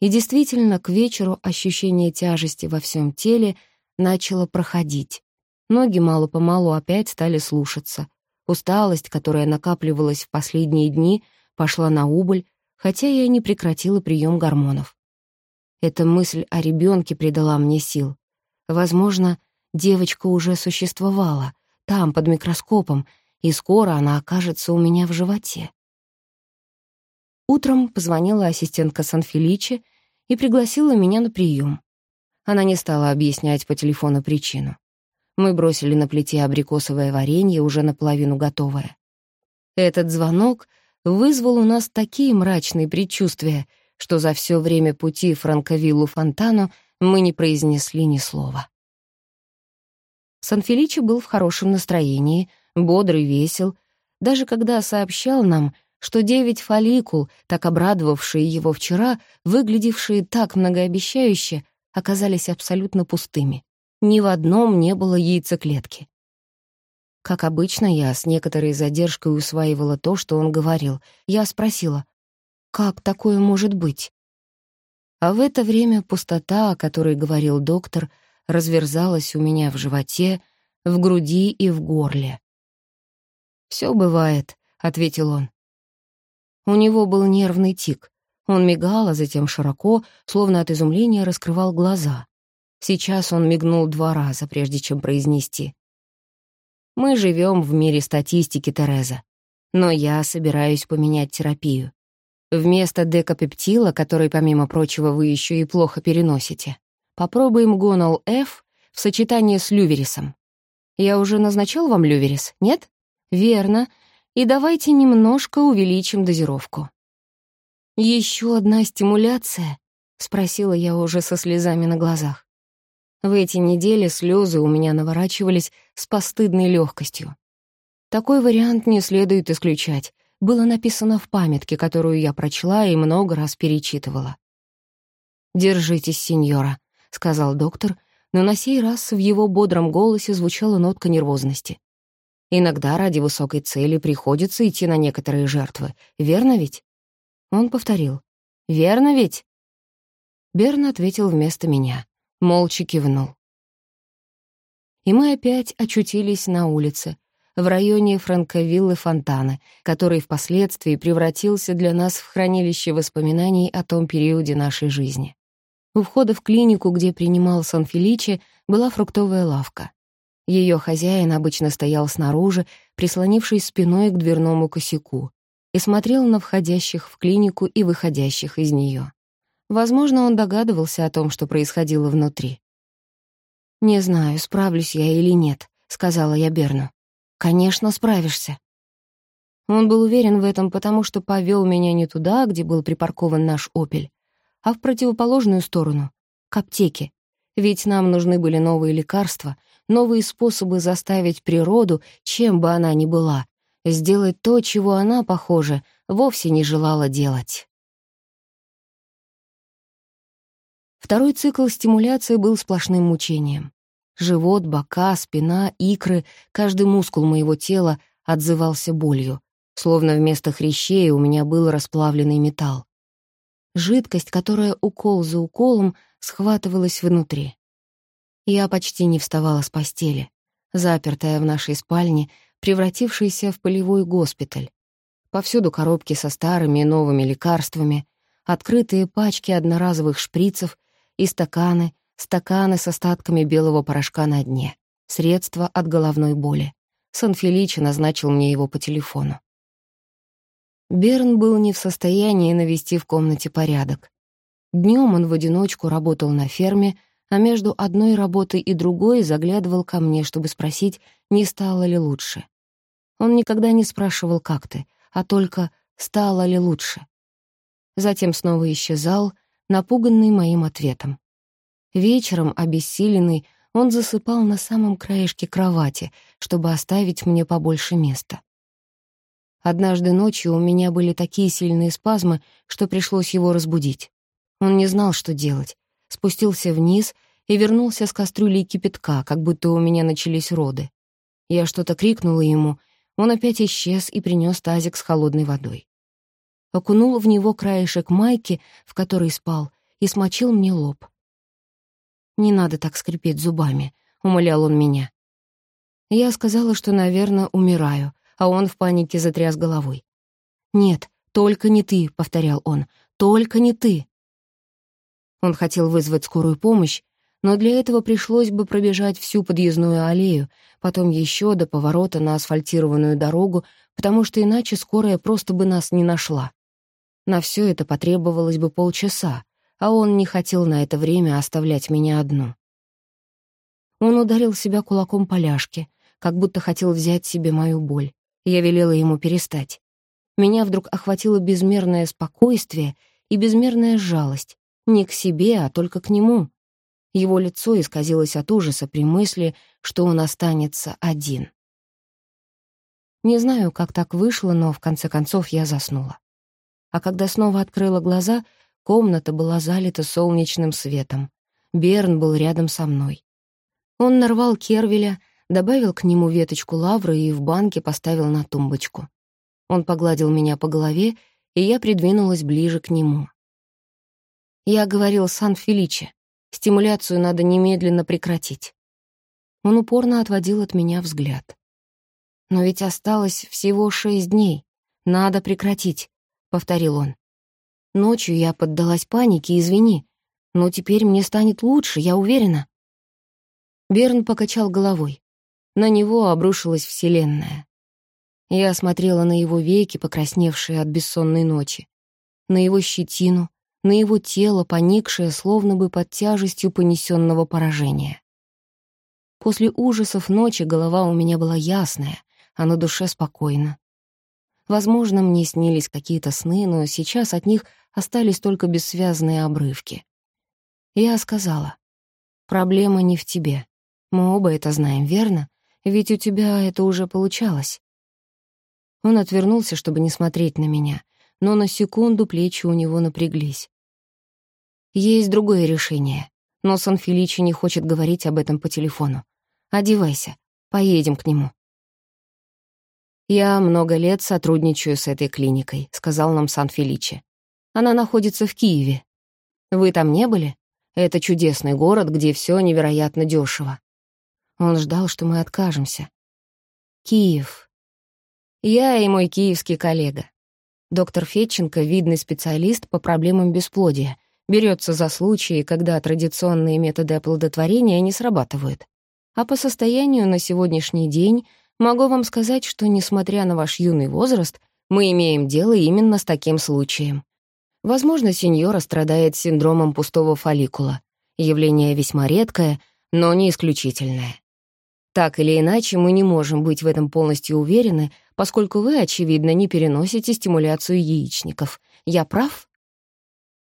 И действительно, к вечеру ощущение тяжести во всем теле начало проходить. Ноги мало-помалу опять стали слушаться. Усталость, которая накапливалась в последние дни, пошла на убыль, хотя я не прекратила прием гормонов. Эта мысль о ребенке придала мне сил. Возможно, девочка уже существовала, там, под микроскопом, и скоро она окажется у меня в животе. Утром позвонила ассистентка Санфиличи и пригласила меня на прием. Она не стала объяснять по телефону причину. Мы бросили на плите абрикосовое варенье, уже наполовину готовое. Этот звонок вызвал у нас такие мрачные предчувствия, что за все время пути Франковиллу Фонтану мы не произнесли ни слова. Санфиличи был в хорошем настроении, бодрый, весел, даже когда сообщал нам, что девять фолликул, так обрадовавшие его вчера, выглядевшие так многообещающе, оказались абсолютно пустыми. Ни в одном не было яйцеклетки. Как обычно, я с некоторой задержкой усваивала то, что он говорил. Я спросила, как такое может быть? А в это время пустота, о которой говорил доктор, разверзалась у меня в животе, в груди и в горле. «Все бывает», — ответил он. У него был нервный тик. Он мигал, а затем широко, словно от изумления, раскрывал глаза. Сейчас он мигнул два раза, прежде чем произнести. «Мы живем в мире статистики, Тереза. Но я собираюсь поменять терапию. Вместо декапептила, который, помимо прочего, вы еще и плохо переносите, попробуем гонол F в сочетании с люверисом. Я уже назначал вам люверис, нет? Верно. И давайте немножко увеличим дозировку. Еще одна стимуляция? Спросила я уже со слезами на глазах. В эти недели слезы у меня наворачивались с постыдной легкостью. Такой вариант не следует исключать, было написано в памятке, которую я прочла и много раз перечитывала. «Держитесь, сеньора», — сказал доктор, но на сей раз в его бодром голосе звучала нотка нервозности. «Иногда ради высокой цели приходится идти на некоторые жертвы, верно ведь?» Он повторил. «Верно ведь?» Берн ответил вместо меня, молча кивнул. И мы опять очутились на улице, в районе Франковиллы Фонтаны, который впоследствии превратился для нас в хранилище воспоминаний о том периоде нашей жизни. У входа в клинику, где принимал Сан-Феличи, была фруктовая лавка. Ее хозяин обычно стоял снаружи, прислонившись спиной к дверному косяку, и смотрел на входящих в клинику и выходящих из нее. Возможно, он догадывался о том, что происходило внутри. «Не знаю, справлюсь я или нет», — сказала я Берну. Конечно, справишься. Он был уверен в этом, потому что повел меня не туда, где был припаркован наш «Опель», а в противоположную сторону, к аптеке. Ведь нам нужны были новые лекарства, новые способы заставить природу, чем бы она ни была, сделать то, чего она, похоже, вовсе не желала делать. Второй цикл стимуляции был сплошным мучением. Живот, бока, спина, икры, каждый мускул моего тела отзывался болью, словно вместо хрящей у меня был расплавленный металл. Жидкость, которая укол за уколом схватывалась внутри. Я почти не вставала с постели, запертая в нашей спальне, превратившейся в полевой госпиталь. Повсюду коробки со старыми и новыми лекарствами, открытые пачки одноразовых шприцев и стаканы, стаканы с остатками белого порошка на дне, средства от головной боли. Сан-Феличи назначил мне его по телефону. Берн был не в состоянии навести в комнате порядок. Днем он в одиночку работал на ферме, а между одной работой и другой заглядывал ко мне, чтобы спросить, не стало ли лучше. Он никогда не спрашивал, как ты, а только «стало ли лучше?». Затем снова исчезал, напуганный моим ответом. Вечером, обессиленный, он засыпал на самом краешке кровати, чтобы оставить мне побольше места. Однажды ночью у меня были такие сильные спазмы, что пришлось его разбудить. Он не знал, что делать. Спустился вниз и вернулся с кастрюлей кипятка, как будто у меня начались роды. Я что-то крикнула ему, он опять исчез и принес тазик с холодной водой. Окунул в него краешек майки, в которой спал, и смочил мне лоб. «Не надо так скрипеть зубами», — умолял он меня. Я сказала, что, наверное, умираю, а он в панике затряс головой. «Нет, только не ты», — повторял он, — «только не ты». Он хотел вызвать скорую помощь, но для этого пришлось бы пробежать всю подъездную аллею, потом еще до поворота на асфальтированную дорогу, потому что иначе скорая просто бы нас не нашла. На все это потребовалось бы полчаса, а он не хотел на это время оставлять меня одну. Он ударил себя кулаком по ляжке, как будто хотел взять себе мою боль. Я велела ему перестать. Меня вдруг охватило безмерное спокойствие и безмерная жалость. Не к себе, а только к нему. Его лицо исказилось от ужаса при мысли, что он останется один. Не знаю, как так вышло, но в конце концов я заснула. А когда снова открыла глаза, комната была залита солнечным светом. Берн был рядом со мной. Он нарвал кервеля, добавил к нему веточку лавры и в банке поставил на тумбочку. Он погладил меня по голове, и я придвинулась ближе к нему. Я говорил Сан-Феличе. Стимуляцию надо немедленно прекратить. Он упорно отводил от меня взгляд. «Но ведь осталось всего шесть дней. Надо прекратить», — повторил он. «Ночью я поддалась панике, извини. Но теперь мне станет лучше, я уверена». Берн покачал головой. На него обрушилась вселенная. Я смотрела на его веки, покрасневшие от бессонной ночи, на его щетину, на его тело, поникшее, словно бы под тяжестью понесенного поражения. После ужасов ночи голова у меня была ясная, а на душе спокойно. Возможно, мне снились какие-то сны, но сейчас от них остались только бессвязные обрывки. Я сказала, «Проблема не в тебе. Мы оба это знаем, верно? Ведь у тебя это уже получалось». Он отвернулся, чтобы не смотреть на меня, но на секунду плечи у него напряглись. Есть другое решение, но Сан-Феличи не хочет говорить об этом по телефону. Одевайся, поедем к нему. «Я много лет сотрудничаю с этой клиникой», — сказал нам Сан-Феличи. «Она находится в Киеве. Вы там не были? Это чудесный город, где все невероятно дешево». Он ждал, что мы откажемся. «Киев. Я и мой киевский коллега. Доктор Фетченко — видный специалист по проблемам бесплодия, берется за случаи, когда традиционные методы оплодотворения не срабатывают. А по состоянию на сегодняшний день могу вам сказать, что, несмотря на ваш юный возраст, мы имеем дело именно с таким случаем. Возможно, сеньора страдает синдромом пустого фолликула. Явление весьма редкое, но не исключительное. Так или иначе, мы не можем быть в этом полностью уверены, поскольку вы, очевидно, не переносите стимуляцию яичников. Я прав?